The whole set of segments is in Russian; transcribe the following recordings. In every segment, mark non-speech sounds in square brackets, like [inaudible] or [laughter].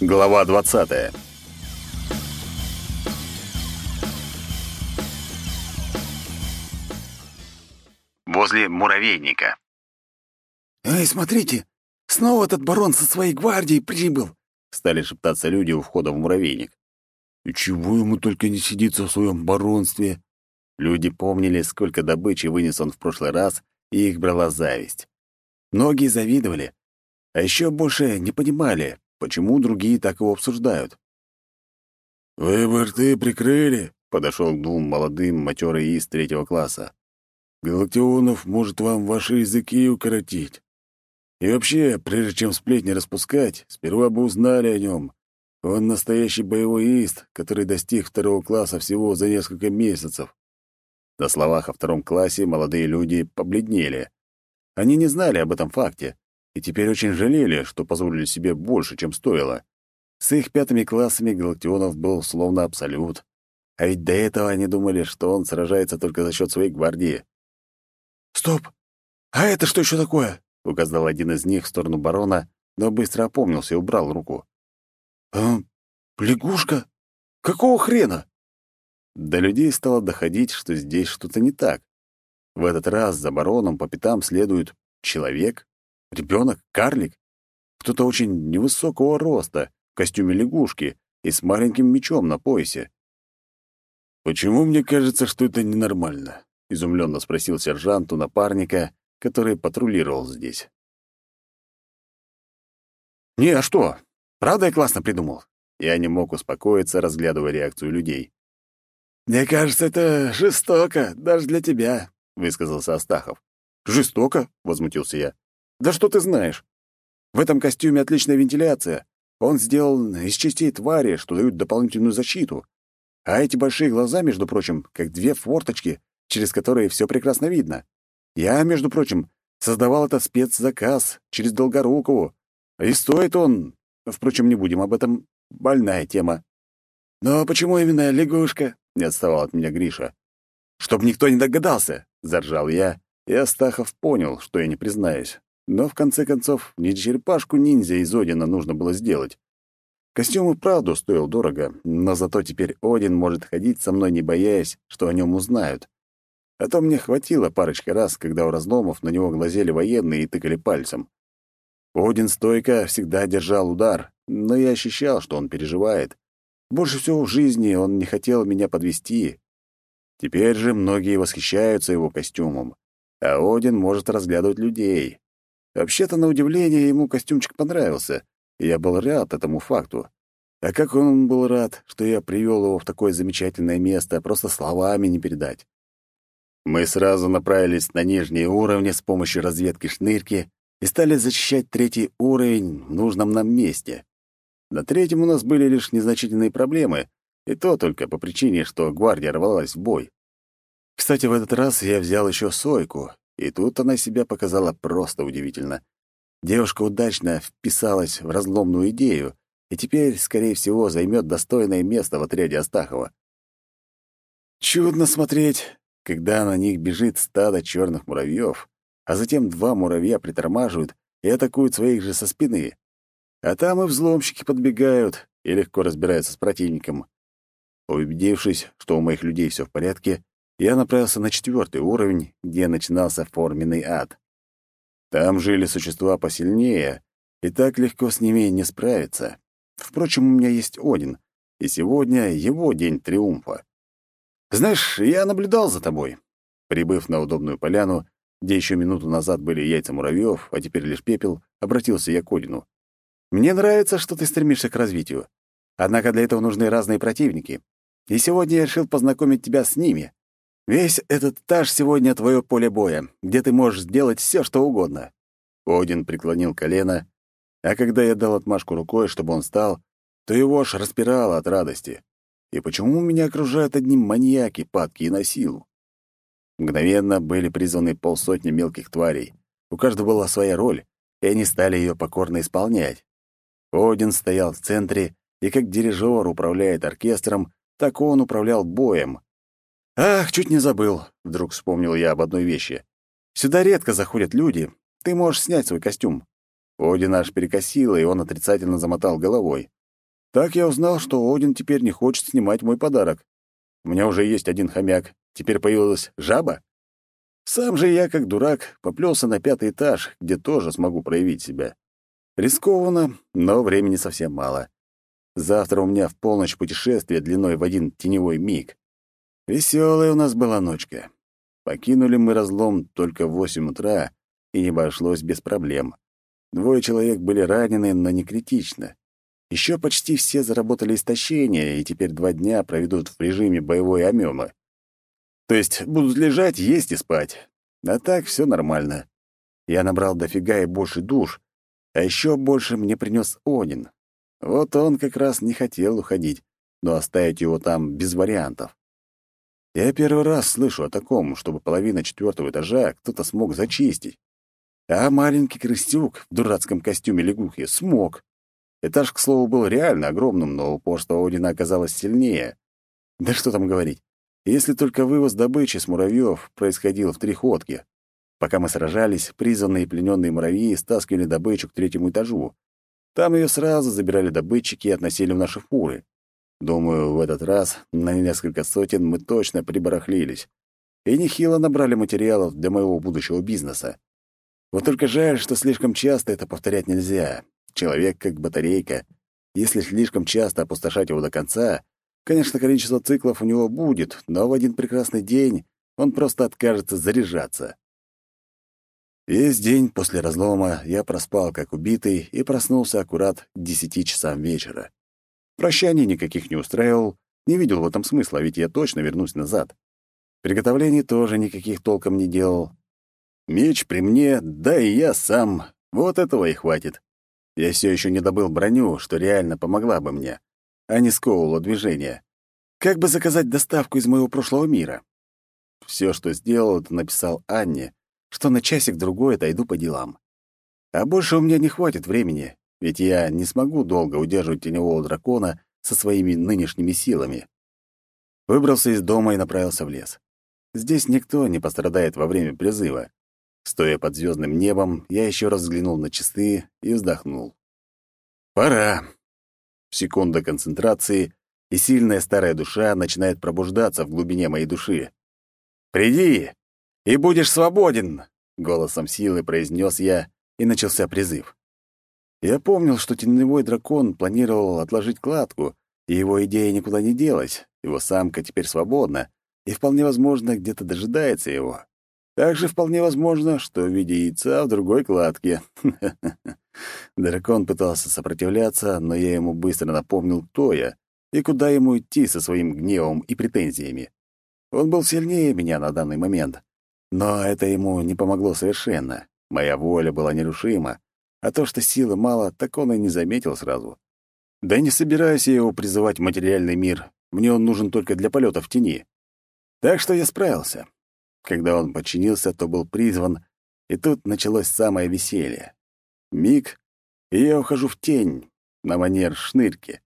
Глава 20. Возле муравейника. «Эй, смотрите! Снова этот барон со своей гвардией прибыл!» Стали шептаться люди у входа в муравейник. «И чего ему только не сидится в своем баронстве?» Люди помнили, сколько добычи вынес он в прошлый раз, и их брала зависть. Многие завидовали, а еще больше не понимали, почему другие так его обсуждают. «Вы бы рты прикрыли», — подошел к двум молодым матерый из третьего класса. «Галактионов может вам ваши языки укоротить. И вообще, прежде чем сплетни распускать, сперва бы узнали о нем. Он настоящий боевой ист, который достиг второго класса всего за несколько месяцев. На словах о втором классе молодые люди побледнели. Они не знали об этом факте и теперь очень жалели, что позволили себе больше, чем стоило. С их пятыми классами Галактионов был словно абсолют. А ведь до этого они думали, что он сражается только за счет своей гвардии. «Стоп! А это что еще такое?» — указал один из них в сторону барона, но быстро опомнился и убрал руку. «А, лягушка? Какого хрена?» До людей стало доходить, что здесь что-то не так. В этот раз за бароном по пятам следует человек, ребенок, карлик, кто-то очень невысокого роста, в костюме лягушки и с маленьким мечом на поясе. «Почему мне кажется, что это ненормально?» — изумленно спросил сержант у напарника, который патрулировал здесь. «Не, а что? Правда я классно придумал?» Я не мог успокоиться, разглядывая реакцию людей. «Мне кажется, это жестоко, даже для тебя», — высказался Астахов. «Жестоко?» — возмутился я. «Да что ты знаешь? В этом костюме отличная вентиляция. Он сделан из частей твари, что дают дополнительную защиту. А эти большие глаза, между прочим, как две форточки, через которые все прекрасно видно. Я, между прочим, создавал этот спецзаказ через Долгорукову. И стоит он... Впрочем, не будем об этом. Больная тема. «Но почему именно лягушка?» — не отставал от меня Гриша. «Чтоб никто не догадался!» — заржал я, и Астахов понял, что я не признаюсь. Но, в конце концов, не черепашку-ниндзя из Одина нужно было сделать. Костюм и правду стоил дорого, но зато теперь Один может ходить со мной, не боясь, что о нем узнают. А то мне хватило парочка раз, когда у разломов на него глазели военные и тыкали пальцем. Один стойко всегда держал удар, но я ощущал, что он переживает. Больше всего в жизни он не хотел меня подвести. Теперь же многие восхищаются его костюмом, а Один может разглядывать людей. Вообще-то, на удивление, ему костюмчик понравился, и я был рад этому факту. А как он был рад, что я привел его в такое замечательное место, просто словами не передать. Мы сразу направились на нижние уровни с помощью разведки шнырки и стали защищать третий уровень в нужном нам месте. На третьем у нас были лишь незначительные проблемы, и то только по причине, что гвардия рвалась в бой. Кстати, в этот раз я взял еще Сойку, и тут она себя показала просто удивительно. Девушка удачно вписалась в разломную идею и теперь, скорее всего, займет достойное место в отряде Астахова. Чудно смотреть, когда на них бежит стадо черных муравьев, а затем два муравья притормаживают и атакуют своих же со спины. А там и взломщики подбегают и легко разбираются с противником. Убедившись, что у моих людей все в порядке, я направился на четвертый уровень, где начинался форменный ад. Там жили существа посильнее, и так легко с ними не справиться. Впрочем, у меня есть Один, и сегодня его день триумфа. Знаешь, я наблюдал за тобой. Прибыв на удобную поляну, где еще минуту назад были яйца муравьев, а теперь лишь пепел, обратился я к Одину. Мне нравится, что ты стремишься к развитию. Однако для этого нужны разные противники. И сегодня я решил познакомить тебя с ними. Весь этот этаж сегодня твое поле боя, где ты можешь сделать все, что угодно». Один преклонил колено, а когда я дал отмашку рукой, чтобы он встал, то его аж распирало от радости. И почему меня окружают одни маньяки, падки на силу? Мгновенно были призваны полсотни мелких тварей. У каждого была своя роль, и они стали ее покорно исполнять. Один стоял в центре, и как дирижер управляет оркестром, так он управлял боем, «Ах, чуть не забыл», — вдруг вспомнил я об одной вещи. «Сюда редко заходят люди. Ты можешь снять свой костюм». Один аж перекосило, и он отрицательно замотал головой. Так я узнал, что Один теперь не хочет снимать мой подарок. У меня уже есть один хомяк, теперь появилась жаба. Сам же я, как дурак, поплелся на пятый этаж, где тоже смогу проявить себя. Рискованно, но времени совсем мало. Завтра у меня в полночь путешествие длиной в один теневой миг. Веселая у нас была ночка. Покинули мы разлом только в восемь утра, и не обошлось без проблем. Двое человек были ранены, но не критично. Еще почти все заработали истощение, и теперь два дня проведут в режиме боевой амёмы. То есть будут лежать, есть и спать. А так все нормально. Я набрал дофига и больше душ, а еще больше мне принес Один. Вот он как раз не хотел уходить, но оставить его там без вариантов. Я первый раз слышу о таком, чтобы половина четвертого этажа кто-то смог зачистить. А маленький крыстюк в дурацком костюме лягухи смог. Этаж, к слову, был реально огромным, но упорство Одина оказалось сильнее. Да что там говорить, если только вывоз добычи с муравьев происходил в три ходки. Пока мы сражались, призванные и плененные муравьи стаскивали добычу к третьему этажу. Там ее сразу забирали добытчики и относили в наши фуры. Думаю, в этот раз на несколько сотен мы точно прибарахлились. И нехило набрали материалов для моего будущего бизнеса. Вот только жаль, что слишком часто это повторять нельзя. Человек как батарейка. Если слишком часто опустошать его до конца, конечно, количество циклов у него будет, но в один прекрасный день он просто откажется заряжаться. Весь день после разлома я проспал как убитый и проснулся аккурат к десяти часам вечера. Прощаний никаких не устраивал, не видел в этом смысла, ведь я точно вернусь назад. Приготовлений тоже никаких толком не делал. Меч при мне, да и я сам. Вот этого и хватит. Я все еще не добыл броню, что реально помогла бы мне, а не сковывала движение. Как бы заказать доставку из моего прошлого мира? Все, что сделал, это написал Анне, что на часик-другой отойду по делам. А больше у меня не хватит времени, ведь я не смогу долго удерживать теневого дракона со своими нынешними силами. Выбрался из дома и направился в лес. Здесь никто не пострадает во время призыва. Стоя под звездным небом, я еще раз взглянул на часы и вздохнул. «Пора». Секунда концентрации, и сильная старая душа начинает пробуждаться в глубине моей души. «Приди, и будешь свободен!» — голосом силы произнес я, и начался призыв. Я помнил, что теневой дракон планировал отложить кладку, и его идея никуда не делась. Его самка теперь свободна, и вполне возможно, где-то дожидается его. Также вполне возможно, что в виде яйца в другой кладке. [laughs] Дракон пытался сопротивляться, но я ему быстро напомнил, кто я и куда ему идти со своим гневом и претензиями. Он был сильнее меня на данный момент, но это ему не помогло совершенно. Моя воля была нерушима, а то, что силы мало, так он и не заметил сразу. Да не собираюсь я его призывать в материальный мир, мне он нужен только для полета в тени. Так что я справился. Когда он подчинился, то был призван, и тут началось самое веселье. Миг, и я ухожу в тень, на манер шнырки.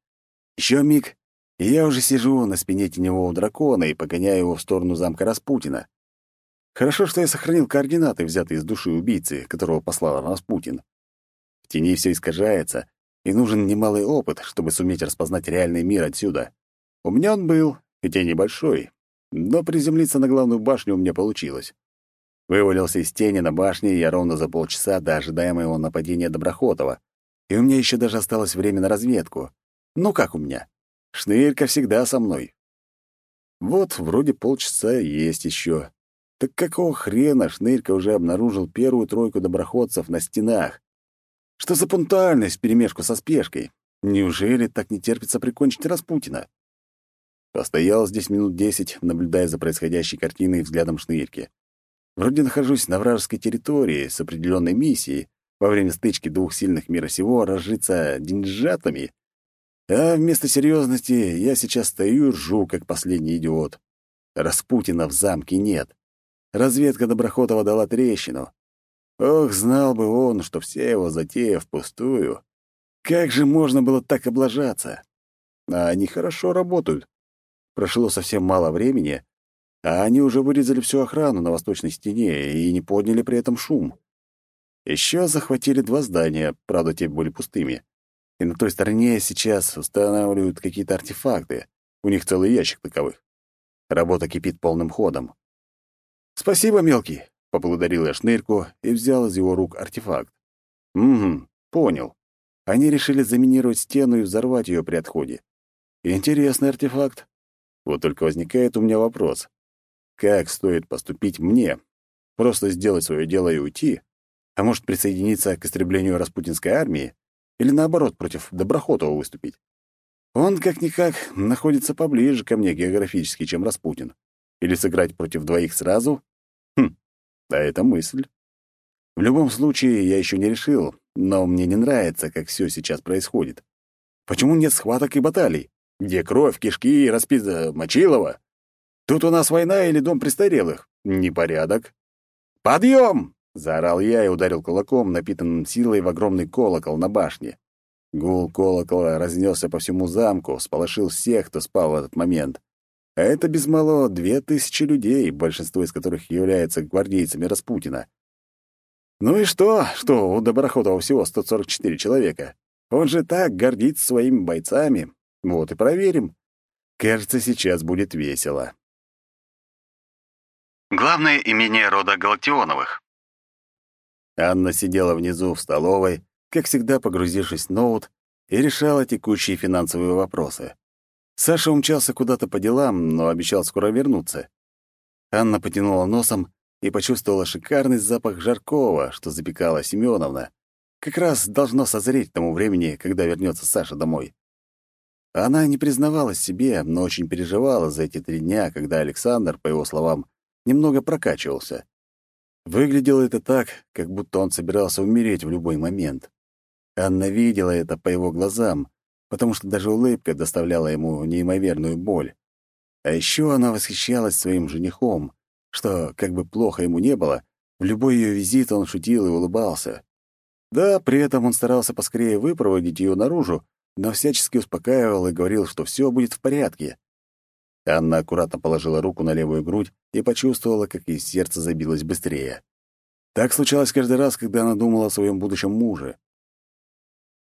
Еще миг, и я уже сижу на спине теневого дракона и погоняю его в сторону замка Распутина. Хорошо, что я сохранил координаты, взятые из души убийцы, которого послал Распутин. Тени все искажается, и нужен немалый опыт, чтобы суметь распознать реальный мир отсюда. У меня он был, хотя небольшой, но приземлиться на главную башню у меня получилось. Вывалился из тени на башне я ровно за полчаса до ожидаемого нападения Доброхотова, и у меня еще даже осталось время на разведку. Ну как у меня? Шнырька всегда со мной. Вот, вроде полчаса есть еще. Так какого хрена Шнырька уже обнаружил первую тройку доброходцев на стенах? Что за пунктуальность вперемешку со спешкой? Неужели так не терпится прикончить Распутина? Постоял здесь минут десять, наблюдая за происходящей картиной взглядом шнырьки. Вроде нахожусь на вражеской территории с определенной миссией во время стычки двух сильных мира сего разжиться деньжатами, а вместо серьезности я сейчас стою и ржу, как последний идиот. Распутина в замке нет. Разведка Доброхотова дала трещину. Ох, знал бы он, что вся его затея впустую. Как же можно было так облажаться? А они хорошо работают. Прошло совсем мало времени, а они уже вырезали всю охрану на восточной стене и не подняли при этом шум. Еще захватили два здания, правда, те были пустыми. и на той стороне сейчас устанавливают какие-то артефакты. У них целый ящик таковых. Работа кипит полным ходом. «Спасибо, мелкий», — поблагодарил я шнырьку и взял из его рук артефакт. «Угу, понял. Они решили заминировать стену и взорвать ее при отходе. Интересный артефакт. Вот только возникает у меня вопрос. Как стоит поступить мне? Просто сделать свое дело и уйти? А может, присоединиться к истреблению распутинской армии? Или наоборот, против Доброхотова выступить? Он, как-никак, находится поближе ко мне географически, чем Распутин. Или сыграть против двоих сразу? Хм, да это мысль. В любом случае, я еще не решил, но мне не нравится, как все сейчас происходит. Почему нет схваток и баталий? Где кровь, кишки и распиза Мочилова? Тут у нас война или дом престарелых? Непорядок. «Подъем!» — заорал я и ударил кулаком, напитанным силой в огромный колокол на башне. Гул колокола разнесся по всему замку, сполошил всех, кто спал в этот момент. А это без малого две тысячи людей, большинство из которых являются гвардейцами Распутина. Ну и что, что у Доброходова всего 144 человека? Он же так гордится своими бойцами. Вот и проверим. Кажется, сейчас будет весело. Главное имение рода Галактионовых. Анна сидела внизу в столовой, как всегда погрузившись в ноут, и решала текущие финансовые вопросы. Саша умчался куда-то по делам, но обещал скоро вернуться. Анна потянула носом и почувствовала шикарный запах жаркого, что запекала Семеновна. Как раз должно созреть к тому времени, когда вернется Саша домой. Она не признавалась себе, но очень переживала за эти три дня, когда Александр, по его словам, немного прокачивался. Выглядело это так, как будто он собирался умереть в любой момент. Анна видела это по его глазам, потому что даже улыбка доставляла ему неимоверную боль. А еще она восхищалась своим женихом, что, как бы плохо ему не было, в любой ее визит он шутил и улыбался. Да, при этом он старался поскорее выпроводить ее наружу, но всячески успокаивал и говорил, что все будет в порядке. Анна аккуратно положила руку на левую грудь и почувствовала, как ей сердце забилось быстрее. Так случалось каждый раз, когда она думала о своем будущем муже.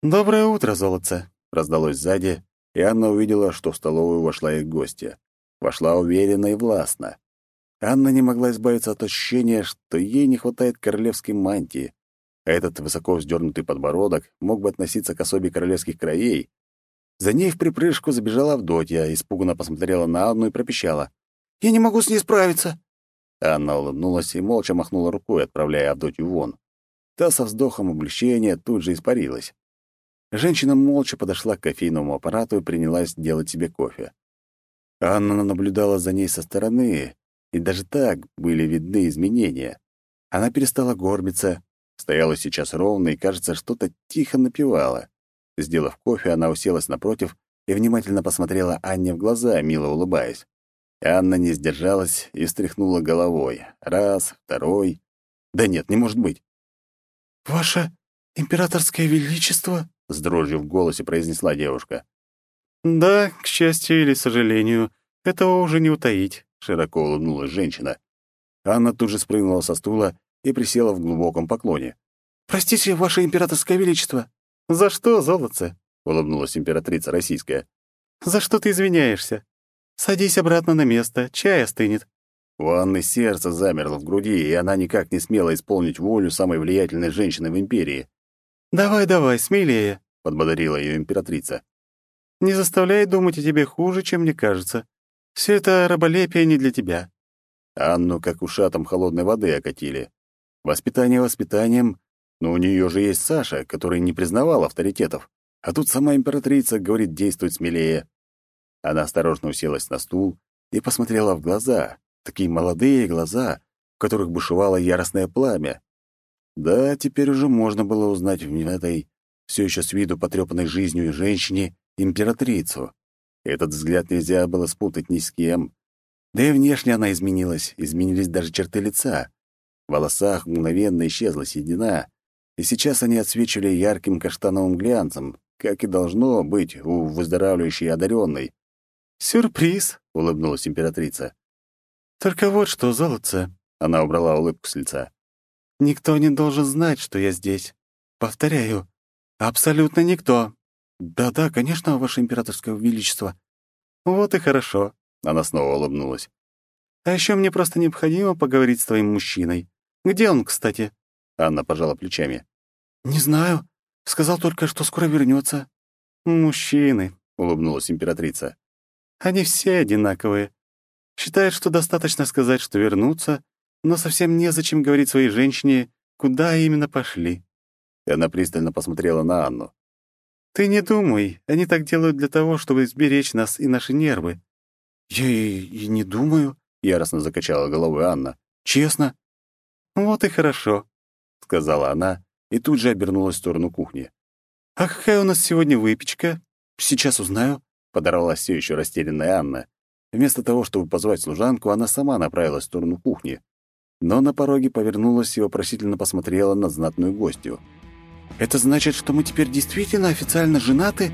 «Доброе утро, золотце!» — раздалось сзади, и Анна увидела, что в столовую вошла их гостья. Вошла уверенно и властно. Анна не могла избавиться от ощущения, что ей не хватает королевской мантии, а этот высоко вздернутый подбородок мог бы относиться к особе королевских краей. За ней в припрыжку забежала Авдотья, испуганно посмотрела на Анну и пропищала. «Я не могу с ней справиться!» Анна улыбнулась и молча махнула рукой, отправляя Авдотью вон. Та со вздохом облегчения тут же испарилась. Женщина молча подошла к кофейному аппарату и принялась делать себе кофе. Анна наблюдала за ней со стороны, и даже так были видны изменения. Она перестала горбиться, Стояла сейчас ровно и, кажется, что-то тихо напевала. Сделав кофе, она уселась напротив и внимательно посмотрела Анне в глаза, мило улыбаясь. Анна не сдержалась и встряхнула головой. Раз, второй. Да нет, не может быть. «Ваше императорское величество?» — с дрожью в голосе произнесла девушка. «Да, к счастью или сожалению, этого уже не утаить», — широко улыбнулась женщина. Анна тут же спрыгнула со стула и присела в глубоком поклоне. «Простите, Ваше Императорское Величество!» «За что, золотце?» — улыбнулась императрица российская. «За что ты извиняешься? Садись обратно на место, чай остынет». У Анны сердце замерло в груди, и она никак не смела исполнить волю самой влиятельной женщины в империи. «Давай, давай, смелее», — подбодрила ее императрица. «Не заставляй думать о тебе хуже, чем мне кажется. Все это раболепие не для тебя». Анну как ушатом холодной воды окатили. Воспитание воспитанием, но у нее же есть Саша, который не признавал авторитетов. А тут сама императрица говорит действовать смелее. Она осторожно уселась на стул и посмотрела в глаза, такие молодые глаза, в которых бушевало яростное пламя. Да, теперь уже можно было узнать в этой, все еще с виду потрепанной жизнью женщине, императрицу. Этот взгляд нельзя было спутать ни с кем. Да и внешне она изменилась, изменились даже черты лица. В волосах мгновенно исчезла седина, и сейчас они отсвечивали ярким каштановым глянцем, как и должно быть у выздоравливающей одаренной. «Сюрприз!» — улыбнулась императрица. «Только вот что, золотце!» — она убрала улыбку с лица. «Никто не должен знать, что я здесь. Повторяю, абсолютно никто. «Да-да, конечно, ваше императорское величество». «Вот и хорошо», — она снова улыбнулась. «А еще мне просто необходимо поговорить с твоим мужчиной. Где он, кстати?» Анна пожала плечами. «Не знаю. Сказал только, что скоро вернется. «Мужчины», — улыбнулась императрица. «Они все одинаковые. Считают, что достаточно сказать, что вернутся, но совсем незачем говорить своей женщине, куда именно пошли». И она пристально посмотрела на Анну. «Ты не думай, они так делают для того, чтобы сберечь нас и наши нервы». «Я и, и не думаю», — яростно закачала головой Анна. «Честно». «Вот и хорошо», — сказала она и тут же обернулась в сторону кухни. «А какая у нас сегодня выпечка? Сейчас узнаю», — подорвалась все еще растерянная Анна. Вместо того, чтобы позвать служанку, она сама направилась в сторону кухни. Но на пороге повернулась и вопросительно посмотрела на знатную гостью. «Это значит, что мы теперь действительно официально женаты?»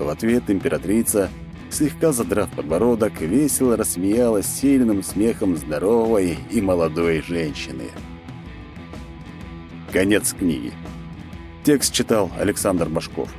В ответ императрица, слегка задрав подбородок, весело рассмеялась сильным смехом здоровой и молодой женщины. Конец книги. Текст читал Александр Башков.